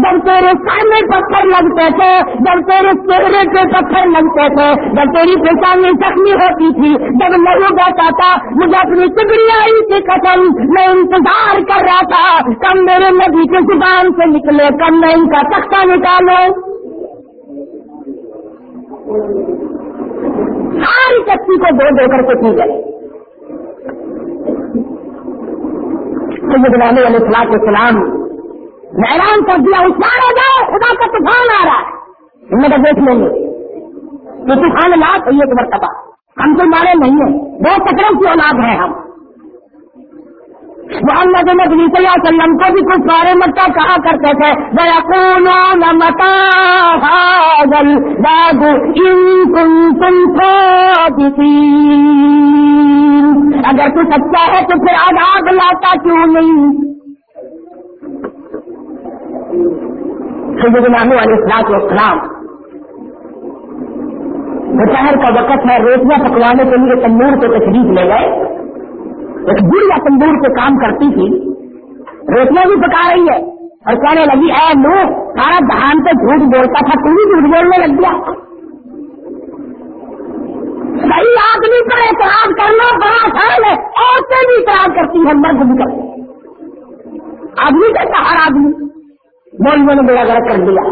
جب تیرے سامنے پتھر لگتے تھے، جب تیرے چہرے پہ پتھر لگتے تھے، جب تیری پیشانی زخمی ہوتی تھی، جب لہو بیٹھا تھا، مجھے اپنی چگڑی آئی تھی قسم میں انتظار کر رہا تھا۔ کب میرے نبی کے زبان سے نکلے کب میں ان کا تختہ نکالوں۔ ساری کچی کو دو دے کر کے پی گئے سید علیہ والے والے سلام اعلان کر دیا اسمان ہو جائے خدا کا طوفان آ رہا ہے۔ میں تو دیکھ لیں گے۔ تو طوفان لا سید مرتبہ۔ ہم تو مارے نہیں ہیں۔ دو سکروں کی اولاد ہیں ہم۔ محمد نبی صلی اللہ علیہ وسلم کو بھی کچھ سارے متا کہا کرتے تھے؟ متا بابو ان تم تم اگر تو سچا ہے تو پھر آدھا لاتا کیوں نہیں؟ سیدنا والے اسلام دوپہر کا وقت ہے، روٹیاں پکوانے کے لیے تندور کو تشریف لے گئے۔ ایک بڑھیا تندور سے کام کرتی تھی، روٹیاں بھی پکا رہی ہے۔ اور کہنے لگی، اے لو، سارا دھان پہ جھوٹ بولتا تھا، تو بھی جھوٹ بولنے لگ گیا۔ صحیح آدمی پر اعتراض کرنا بڑا آسان ہے عورتیں بھی اعتراض کرتی ہیں مرد بھی کرتے آدمی کہتا ہر آدمی، مولویوں نے بڑا غلط کر دیا،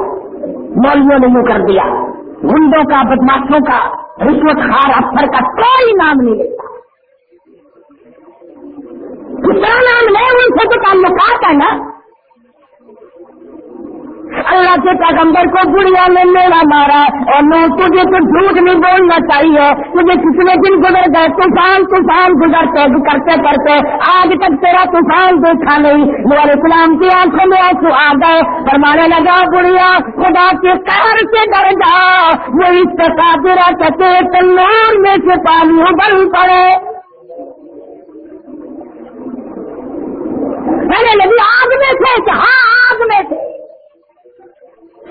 مولویوں نے یوں کر دیا۔ گنڈوں کا بدماشوں کا، رشوت خار افسر کا کوئی نام نہیں لیتا۔ کیا نام ان سے تو تعلقات ہے نا۔ اللہ کے پیغمبر کو بڑھیا نے میرا مارا اور میں تجھے تو جھوٹ نہیں بولنا چاہیے۔ تجھے کتنے دن گزر گئے، طوفان طوفان گزرتے کرتے کرتے۔ آج تک تیرا طوفان دیکھا نہیں۔ میرے اسلام کی آنکھوں میں آنسو آ گئے۔ فرمانے لگا بڑھیا خدا کے قہر سے ڈر جا وہ اس کا قادرہ کہتے تنور میں سے پانی ابل پڑے۔ میں نے لگی آگ میں تھے ہاں آگ میں تھے۔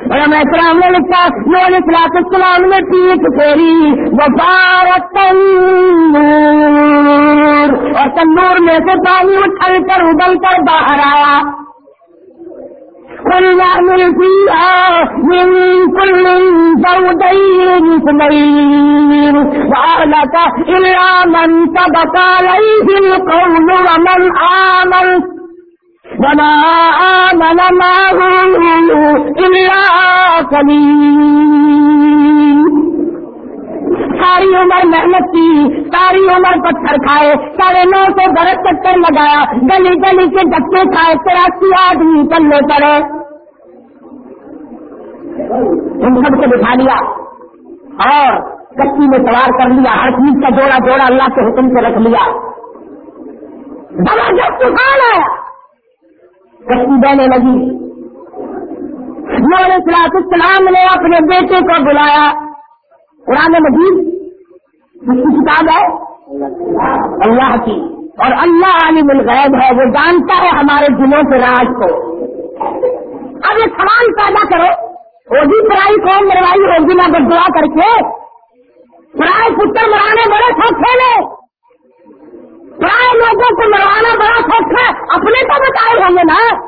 میں السلام نے لکھا میں نور اخلاق السلام نے پیٹ پھیری وفار تنور اور تنور میں سے پانی اٹھل کر، ابل کر باہر آیا۔ کلیا ملتی من کل زودین سنین وعلك إلا من سبق عليه القول ومن آمن۔ وما آمن معه إلا قليل ساری عمر محنت کی، ساری عمر پتھر کھائے، ساڑھے نو سو برس چکر لگایا، گلی گلی کے دکے کھائے تراسی آدمی چلنے پڑے۔ ان سب کو بٹھا لیا۔ اور کچی میں سوار کر لیا، ہر چیز کا جوڑا جوڑا اللہ کے حکم سے رکھ لیا۔ زبردست طوفان آیا کشتی بہنے لگی۔ نور سلاط السلام نے اپنے بیٹے کو بلایا۔ قرآن مجید جس کی کتاب ہے۔ اللہ کی۔ اور اللہ عالم الغیب ہے، وہ جانتا ہے ہمارے دلوں کے راج کو۔ اب یہ سوال پیدا کرو، وہ بھی پڑھائی کون مروائی ہوگی نہ دعا کر کے۔ پڑھائی پتر مرانے بڑے سوکھے نے پرائے لوگوں کو مروانا بڑا سوچ ہے۔ اپنے تو بتائے ہوں گے نا۔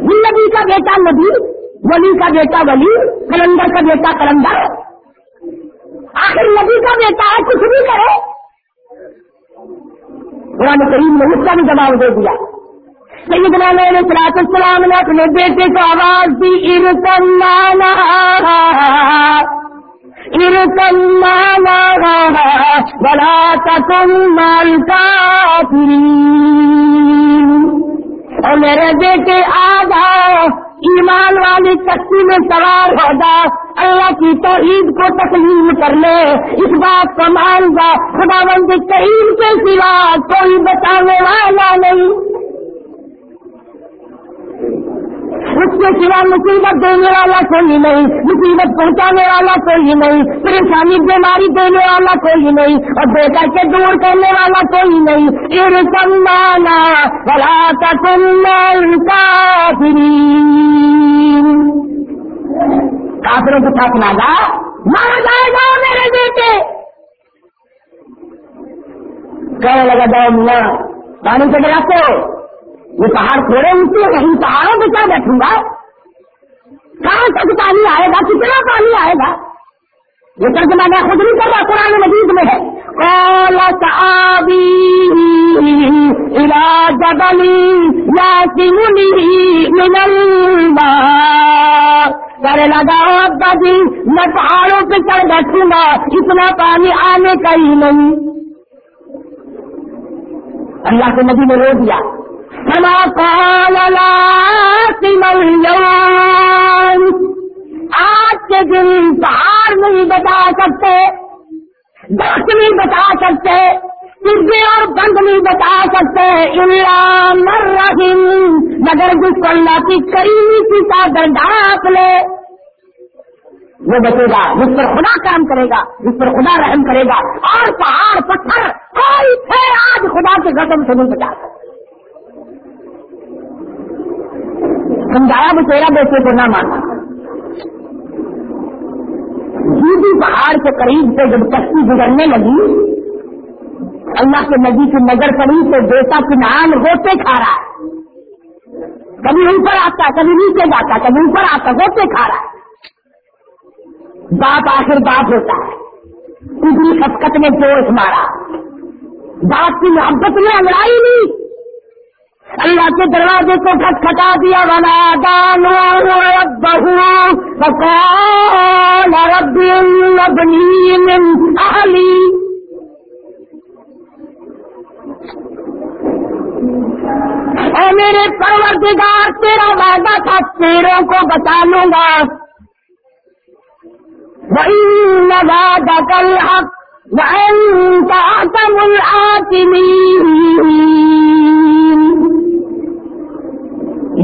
نبی کا بیٹا نبی، ولی کا بیٹا ولی، کلندر کا بیٹا کلندر۔ آخر نبی کا بیٹا ہے، کچھ بھی کرے۔ قرآن کریم نے اس کا بھی جواب دے دیا۔ سیدنا نے سلاط السلام نے اپنے بیٹے کو آواز دی ارسن بلا تم مال اور میرے بیٹے آدھا، ایمان والی کشتی میں سوار ہو جا، اللہ کی توحید کو تسلیم کر لے۔ اس بات کو مان جا خدا بند کریم کے سوا کوئی بتانے والا نہیں۔ اس کے سوا مصیبت دینے والا کوئی نہیں، مصیبت پہنچانے والا کوئی نہیں، پریشانی، بیماری دینے والا کوئی نہیں، اور بے کر کے دور کرنے والا کوئی نہیں۔ ارسمانا بلا کافروں کے ساتھ ناگا مارا جائے گا میرے بیٹے۔ کہنے لگا جاؤ میاں، پانی سے گراتے ہو۔ یہ پہاڑ تھوڑے اونچے نہیں پہاڑوں پہ کیا بیٹھوں گا؟ کہاں تک پانی آئے گا؟ کتنا پانی آئے گا؟ یہ ترجمہ میں خود نہیں کر رہا، قرآن مجید میں ہے۔ کرے لگا ابا جی میں پہاڑوں پہ چڑھ بیٹھوں گا، اتنا پانی آنے کا ہی نہیں۔ اللہ کے نبی نے رو دیا۔ سما پالا آج کے دن پہاڑ نہیں بتا سکتے، درخت نہیں بتا سکتے سرگے اور بند نہیں بتا سکتے مر رحیم مگر جس کو اللہ کی کریمی کی چادر ڈھانپ لے، وہ بچے گا، جس پر خدا کام کرے گا، جس پر خدا رحم کرے گا، اور پہاڑ پتھر کوئی تھے آج خدا کے قدم سے نہیں بچا سکتے سمجھایا وہ تیرا بیٹے کو نہ مانا جیدی پہاڑ کے قریب سے جب کشتی گزرنے لگی، اللہ کے نبی کی نظر پڑی تو بیٹا کی نام ہوتے کھا رہا ہے۔ کبھی اوپر آتا، کبھی نیچے جاتا، کبھی اوپر آتا ہوتے کھا رہا ہے۔ باپ آخر باپ ہوتا ہے۔ اتنی خطکت نے جوش مارا۔ باپ کی محبت میں انگڑائی نہیں اللہ کے دروازے کو کھٹکھٹا دیا بنا دانو بہو بکال اے میرے پروردگار، تیرا وعدہ تھا، تیروں کو بتا لوں گا۔ وعدہ کل حق وأنت أعتم الآتمين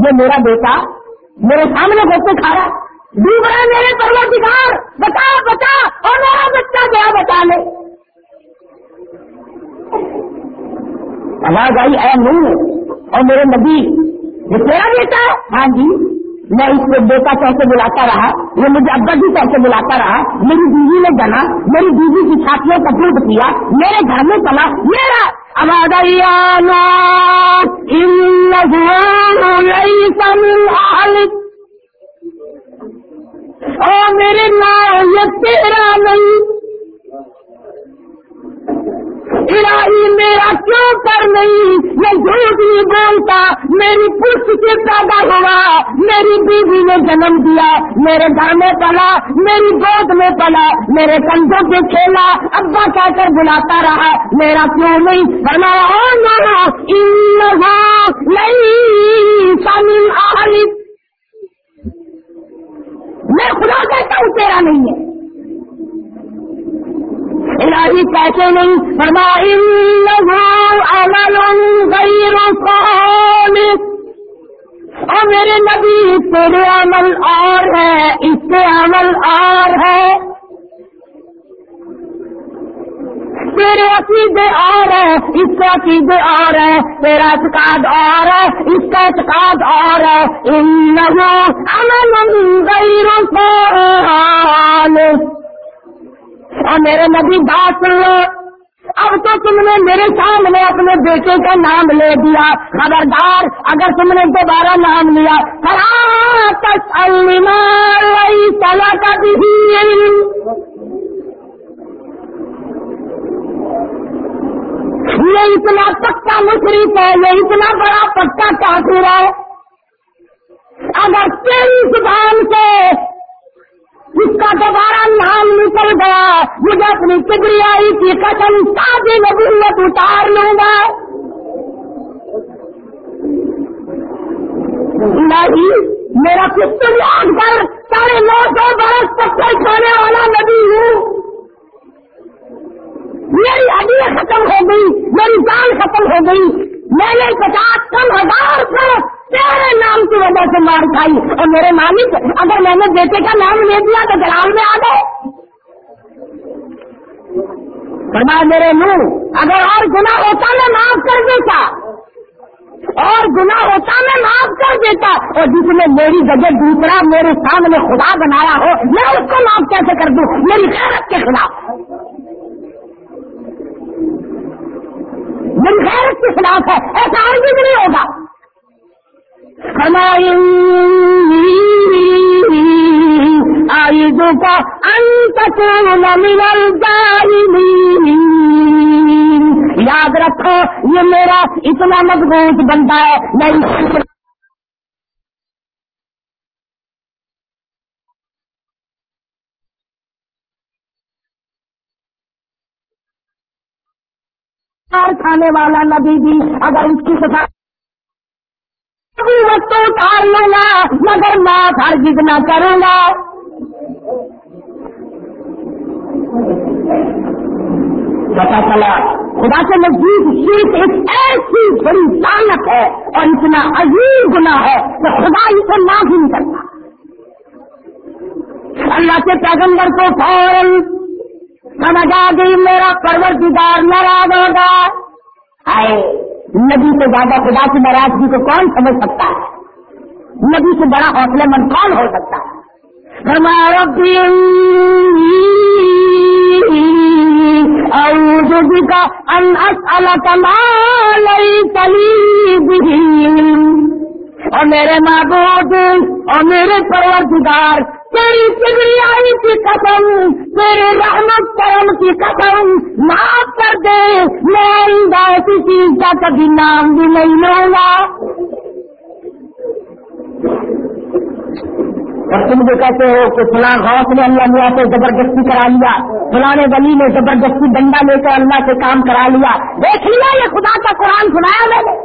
یہ میرا بیٹا میرے سامنے بچے کھا رہا ڈوب رہا میرے پروردگار۔ بتا بتا اور میرا بچہ گیا بتا لے۔ آواز آئی، اے نہیں اور میرے نبی، یہ تیرا بیٹا ہاں جی میں اس کو بیٹا کیسے بلاتا رہا؟ یہ مجھے ابا جی کیسے بلاتا رہا؟ میری بیوی نے جنا، میری بیوی کی چھاتیوں کا دودھ کیا، میرے گھر میں چلا، میرا اور میرے نام یہ تیرا نہیں۔ الہی میرا کیوں کر نہیں؟ میں جھوٹ نہیں بولتا۔ میری پوچھ سے پیدا ہوا۔ میری بیوی نے جنم دیا۔ میرے گھر میں پلا۔ میری گود میں پلا۔ میرے کندھوں پہ کھیلا۔ ابا کہہ کر بلاتا رہا؟ میرا کیوں نہیں؟ بنایا نہیں میں خدا کہتا ہوں تیرا نہیں ہے۔ الہی کیسے نہیں فرمائی اور میرے نبی، تیرے عمل اور ہے اس کے عمل اور ہے تیرے عقیدے اور ہے اس کا عقیدے اور ہے تیرا اعتقاد اور ہے، اس کا اعتقاد اور ہے۔ ان عمل غیر اور ہاں، میرے نبی بات سن لو۔ اب تو تم نے میرے سامنے اپنے بیٹے کا نام لے دیا۔ خبردار، اگر تم نے دوبارہ نام لیا۔ سلا کا بھی یہ اتنا پکا مشرف ہے، یہ اتنا بڑا پکا کافر ہے۔ اگر تیری زبان سے جس کا دوبارہ نام نکل گیا، مجھے اپنی کبریائی کی قسم شادی نبوت اتار لوں گا۔ نہیں جی، میرا کچھ یاد کر ساڑھے نو سو برس پکڑ کھانے والا نبی ہوں۔ میری ہڈیاں ختم ہو گئی، میری جان ختم ہو گئی۔ میں نے پچاس کم ہزار کو تیرے نام کی وجہ سے مار کھائی۔ اور میرے مالک، اگر میں نے بیٹے کا نام لے دیا تو جلال میں آ گئے۔ فرمایا میرے منہ، اگر اور گنا ہوتا میں معاف کر دیتا۔ اور گنا ہوتا میں معاف کر دیتا۔ اور جس نے میری جگہ دوسرا میرے سامنے خدا بنایا ہو، میں اس کو معاف کیسے کر دوں؟ میری خیرت کے خلاف۔ میری خیرت کے خلاف ہے، ایسا آگے بھی نہیں ہوگا۔ ہماری کا یاد رکھو، یہ میرا اتنا مضبوط بنتا ہے، میں کھانے والا نبی بھی اگر اس کی سفا وقت اتار لوں گا، مگر ماں ہر جتنا کروں گا۔ پتا چلا، خدا کے نزدیک شیخ ایک ایسی بڑی لانت ہے اور اتنا عظیم گنا ہے کہ خدا اسے معاف نہیں کرتا۔ اللہ کے پیغمبر کو فوراً سمجھ آ گئی میرا پروردگار ناراض ہوگا آئے، نبی سے زیادہ خدا کی ناراضگی کو کون سمجھ سکتا ہے؟ نبی سے بڑا حوصلہ مند کون ہو سکتا ہے؟ ہمارا أعوذ بك أن أسألك ما ليس لي به اور میرے معبود، اور میرے پروردگار تیری کبریائی کی قسم تیرے رحمت کرم کی قسم، معاف کر دے میں ایسی چیز کا کبھی نام بھی نہیں لوں گا اور تم جو کہتے ہو کہ فلاں غوث نے اللہ میاں سے زبردستی کرا لیا، فلاں ولی نے زبردستی ڈنڈا لے کر اللہ سے کام کرا لیا۔ دیکھ لیا یہ خدا کا قرآن سنایا میں نے۔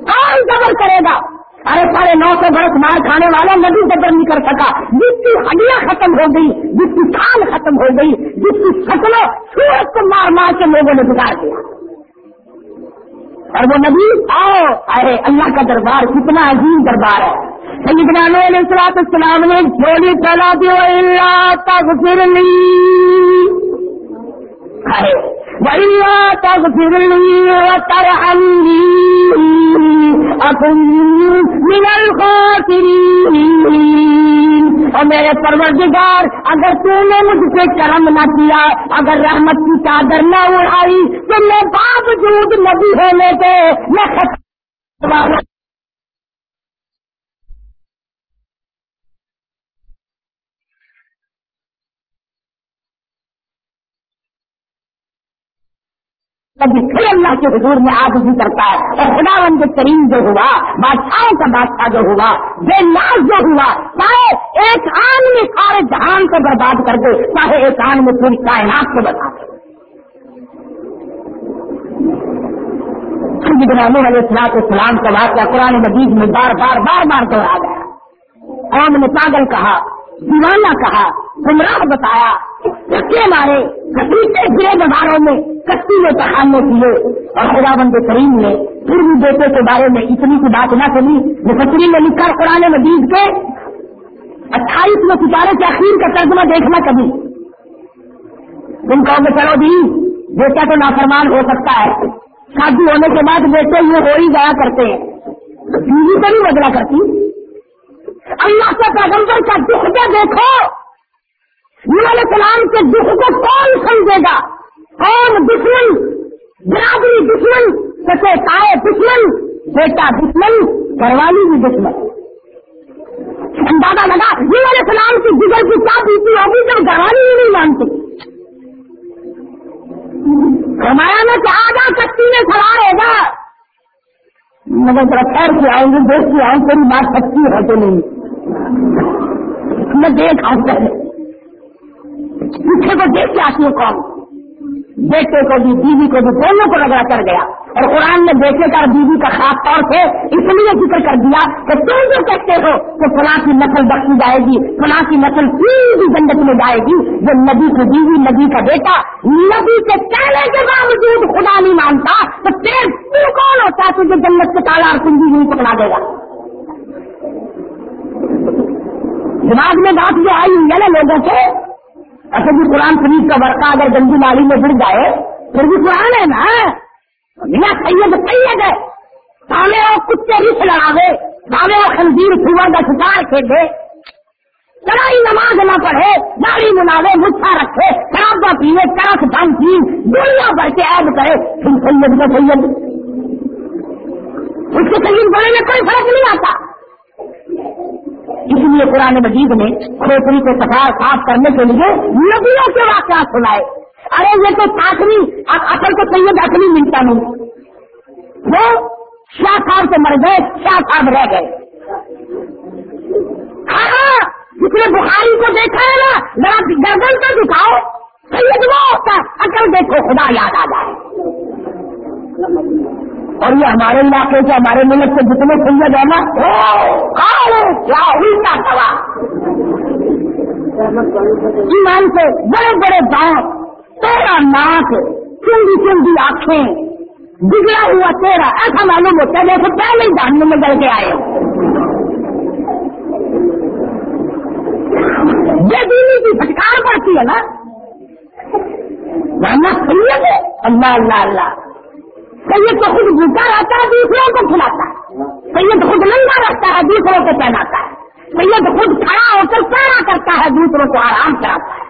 کون زبر کرے گا؟ ارے سارے نو سو برس مار کھانے والا ندی زبر نہیں کر سکا۔ جس کی ہڈیاں ختم ہو گئی جس کی کھال ختم ہو گئی جس کی فصلوں سورج کو مار مار کے لوگوں نے بگاڑ دیا۔ اور وہ نبی، آؤ، ارے اللہ کا دربار کتنا عظیم دربار ہے۔ سیدنا علیہ السلام السلام نے جھولی پھیلا دی اللہ، تغفر لی۔ وَإِلَّا اور میرے پروردگار، اگر تو نے مجھ سے کرم نہ کیا، اگر رحمت کی چادر نہ اڑائی، تو میں باوجود نبی ہونے کے میں کبھی پھر اللہ کے حضور میں آگ بھی کرتا ہے اور خدا بند کریم جو ہوا، بادشاہوں کا بادشاہ جو ہوا، بے ناز جو ہوا، چاہے ایک آن میں سارے جہان کو برباد کر دے، چاہے ایک آن میں پوری کائنات کو بتا دے۔ گراموں والے سلاط اسلام کا واقعہ قرآن مجید میں بار بار بار بار دوہرا گیا۔ قوم نے پاگل کہا دیوانہ کہا، گمراہ بتایا دھکے مارے کسیٹے گرے بازاروں میں کسی میں پہاننے کیے۔ اور خدا بند کریم نے پھر بھی بیٹے کے بارے میں اتنی سی بات نہ سنی، مفسرین نے لکھا، قرآن مجید کے اٹھائیس میں ستارے کے اخیر کا ترجمہ دیکھنا کبھی۔ تم کہو گے، چلو جی بیٹا تو نافرمان ہو سکتا ہے۔ شادی ہونے کے بعد بیٹے یہ ہو ہی جایا کرتے ہیں۔ بیوی تو نہیں بدلا کرتی۔ اللہ کے پیغمبر کا دکھ کیا دیکھو۔ علیہ السلام کے دکھ کو کون سمجھے گا؟ کون دشمن؟ برادری دشمن سچے تائے دشمن، بیٹا دشمن، گھروالی بھی دشمن۔ اندازہ لگا علیہ السلام کی جگر کی کیا بیتی ہوگی جب گھروالی ہی نہیں مانتی؟ ہمارا میں کہا جا سکتی میں سوار ہوگا۔ مگر ذرا خیر سے آؤں گی دیکھ کے آؤں تیری بات سچی ہے تو نہیں۔ میں دیکھ آؤں پہلے۔ پیچھے کو دیکھ کے آتی ہوں کون بیٹے کو بھی، بیوی کو بھی، دونوں کو لگا کر گیا۔ اور قرآن نے بیٹے کا بیوی کا خاص طور سے اس لیے ذکر کر دیا کہ تم جو کہتے ہو کہ فلاں کی نسل بخشی جائے گی، فلاں کی نسل پوری جنت میں جائے گی۔ جو نبی کی بیوی، نبی کا بیٹا، نبی کے کہنے کے باوجود خدا نہیں مانتا، تو پھر کون ہوتا ہے جو جنت کے تالا اور کنجی نہیں پکڑا دے گا؟ دماغ میں بات جو آئی ہوئی ہے نا لوگوں سے اصل بھی قرآن شریف کا ورقہ اگر گندی نالی میں بڑھ جائے، پھر بھی قرآن ہے نا؟ میرا سید سید ہے۔ سامنے وہ کتے رس لڑاوے سامنے وہ خنزیر سور کا شکار کھیلے۔ چڑھائی نماز نہ پڑھے، داڑھی مناوے، مٹھا رکھے شرابا پیوے، چرخ بن پی دنیا بھر کے عید کرے۔ پھر سید کا سید۔ اس کے سید بڑے میں کوئی فرق نہیں آتا۔ اس لیے قرآن مجید میں کھوپڑی کو سفار صاف کرنے کے لیے نبیوں کے واقعات سنائے۔ ارے یہ تو آخری اصل تو سید اصلی ملتا نہیں۔ وہ شاہ صاحب سے مر گئے شاہ صاحب رہ گئے۔ ہاں جس نے بخاری کو دیکھا ہے نا، ذرا گردن کا دکھاؤ۔ سید وہ ہوتا اصل دیکھو، خدا یاد آ جائے۔ اور یہ ہمارے علاقے سے، ہمارے ملک سے جتنے سید ہے؟ ایمان جی سے بڑے بڑے دانت تیرا ناک، چنگی چنگی آنکھیں، بگڑا ہوا تیرا، ایسا معلوم ہوتا ہے جیسے پہلے ہی جاننے میں گل کے آئے یہ دینی کی پھٹکار پڑتی ہے نا۔ ورنہ سید اللہ اللہ اللہ۔ سید تو خود بھوکا رہتا ہے، دوسروں کو کھلاتا ہے۔ سید خود ننگا رکھتا ہے، دوسروں کو پہناتا ہے۔ سید خود کھڑا ہو کر پیڑا کرتا ہے، دوسروں کو آرام کراتا ہے۔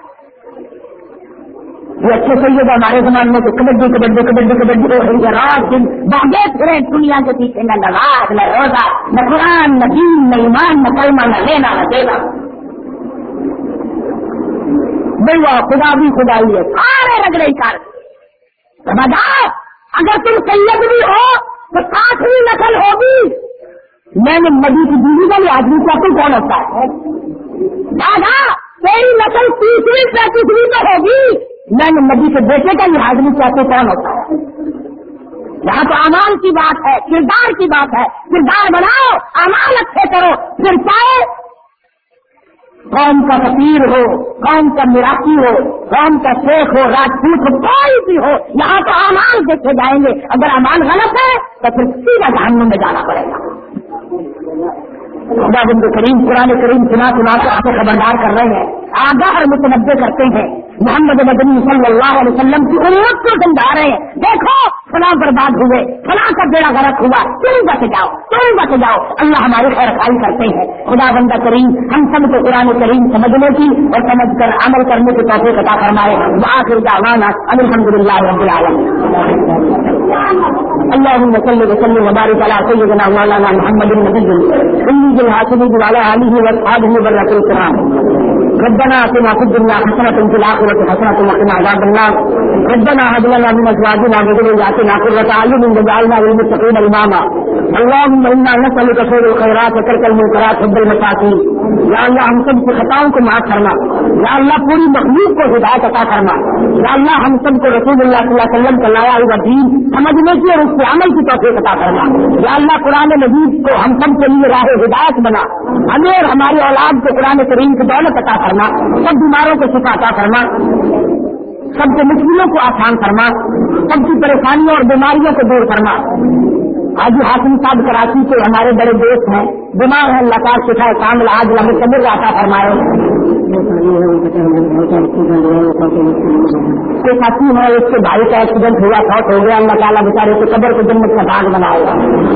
یہ اچھے سید ہمارے زمانے میں کبڈی کبڈی کبڈی کبڈی ہو رہی ہے رات دن باغے پھرے دنیا کے پیچھے نہ نماز، نہ روزہ، نہ قرآن، نہ دین، نہ ایمان، نہ کلمہ، نہ لینا، نہ دینا۔ بڑا خدا بھی خدائی ہے، سارے رگڑے کر۔ سمجھا اگر تم سید بھی ہو تو ساتویں نسل ہوگی۔ میں نے نبی کی بیوی کا آدمی کا تو کون ہوتا ہے؟ دادا، تیری نسل تیسری پینتیسویں تو ہوگی۔ میں نے نبی کے بیٹے کا یہ آدمی کہتے کون ہوتا ہے؟ یہاں تو امال کی بات ہے، کردار کی بات ہے۔ کردار بناؤ امال اچھے کرو، پھر چاہے قوم کا فقیر ہو، قوم کا مراقی ہو، قوم کا شیخ ہو، راجپوت ہو، کوئی بھی ہو، یہاں تو امان دیکھے جائیں گے۔ اگر امان غلط ہے، تو پھر سیدھا جہنم میں جانا پڑے گا۔ خدا بند کریم، قرآن کریم سنا سنا کے آپ خبردار کر رہے ہیں۔ آگاہ اور متنوع کرتے ہیں۔ محمد مدنی صلی اللہ علیہ وسلم کی امت کو سمجھا رہے۔ ہیں دیکھو، فلاں برباد ہوئے، فلاں کا بیڑا غلط ہوا۔ تم بچ جاؤ، تم بچ جاؤ۔ اللہ ہماری خیر خائی کرتے ہیں۔ خدا بندہ کریم ہم سب کو قرآن کریم سمجھنے کی اور سمجھ کر عمل کرنے کی توفیق عطا فرمائے۔ وآخر دعوانا الحمد للہ رب العالمین۔ اللهم صل وسلم وبارك على سيدنا مولانا محمد النبي النبي الحاسب وعلى اله واصحابه برة الكرام ربنا اتنا في الدنيا حسنة في الاخره الآخرة حسنة وقنا عذاب النار. ربنا هب لنا من ازواجنا وذرياتنا قرة اعين واجعلنا للمتقين اماما اللهم انا نسألك خير الخيرات وترك المنكرات حب المساكين یا اللہ ہم سب کی خطاؤں کو معاف کرنا یا اللہ پوری مخلوق کو ہدایت عطا کرنا یا اللہ ہم سب کو رسول اللہ صلی اللہ علیہ وسلم کا لایا ہوا دین سمجھنے کی اور اس کے عمل کی توفیق عطا کرنا یا اللہ قرآن مجید کو ہم سب کے لیے راہ ہدایت بنا. ہمیں اور ہماری اولاد کو قرآن کریم کی دولت عطا کرنا سب بیماروں کو شفا عطا کرنا سب کے مشکلوں کو آسان کرنا سب کی پریشانیوں اور بیماریوں کو دور کرنا حاجی حاصل صاحب کراچی کے ہمارے بڑے دوست ہیں، بیمار ہیں اللہ کا شفا کامل، آج لمبے قبر عطا فرمائے۔ کے ساتھی ہے، اس کے بھائی کا ایکسیڈنٹ ہوا، فوت ہو گیا، اللہ تعالیٰ بیچارے کے قبر کو جنت کا باغ بنائے۔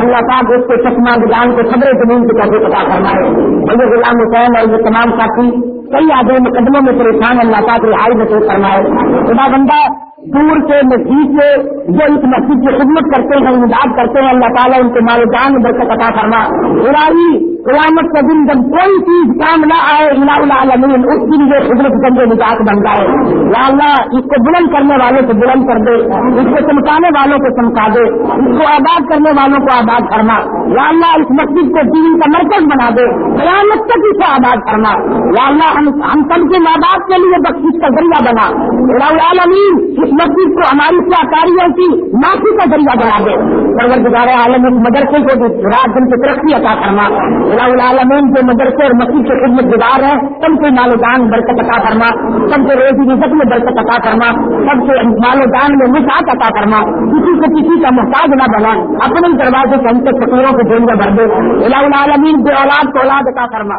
اللہ پاک اس کے چشمہ جان کو خبریں زمین کی طرف پتا فرمائے۔ بھائی غلام حسین اور یہ تمام ساتھی کئی آگے مقدموں میں پریشان اللہ پاک رہائی نصیب فرمائے۔ خدا بندہ دور سے نزدیک سے جو اس مسجد کی خدمت کرتے ہیں، امداد کرتے ہیں، اللہ تعالیٰ ان کے مال جان برکت عطا فرما۔ برائی قیامت کا دن جب کوئی چیز کام نہ آئے الا العالمین، اس دن یہ خدمت کرنے نجات بن جائے۔ یا اللہ، اس کو بلند کرنے والوں کو بلند کر دے، اس کو چمکانے والوں کو چمکا دے، اس کو آباد کرنے والوں کو آباد فرما۔ یا اللہ، اس مسجد کو دین کا مرکز بنا دے، قیامت تک اس کو آباد فرما۔ یا اللہ، ہم سب کے ماں باپ کے لیے بخش کا ذریعہ بنا۔ العالمین، اس مسجد کو ہماری کیا کاریوں کی معافی کا ذریعہ بنا دے۔ پرور عالم مدرسے کو بھی رات دن کی ترقی عطا فرما۔ العالمین کے مدرسے اور مسجد کے خدمت گزار ہے سب کے مال و دان برکت عطا فرما۔ سب کے روزی نظر میں برکت عطا فرما۔ سب کے مال و دان میں مساط عطا فرما۔ کسی کو کسی کا محتاج نہ بنا۔ اپنے دروازے کے ہم سے فکیروں کو دیں گے بھر دے۔ العالمین کے اولاد کو اولاد عطا فرما۔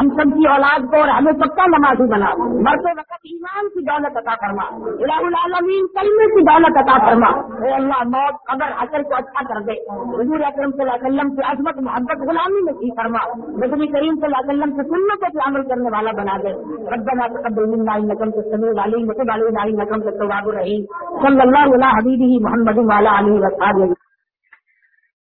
ہم سب کی اولاد کو اور ہمیں پکا نمازی بنا۔ مرتے وقت ایمان کی دولت عطا فرما۔ الہ العالمین کلمے کی دولت عطا فرما. اے اللہ، موت قبر اثر کو اچھا کر دے. حضور اکرم صلی اللہ علیہ وسلم کی عظمت، محبت غلامی میں کی فرما. نبی کریم صلی اللہ علیہ وسلم سے سنتوں پہ عمل کرنے والا بنا دے. ربنا تقبل منا انکم تسمیع العلیم، وتب علينا انکم انت التواب الرحيم صلى الله على حبيبه محمد وعلى اله وصحبه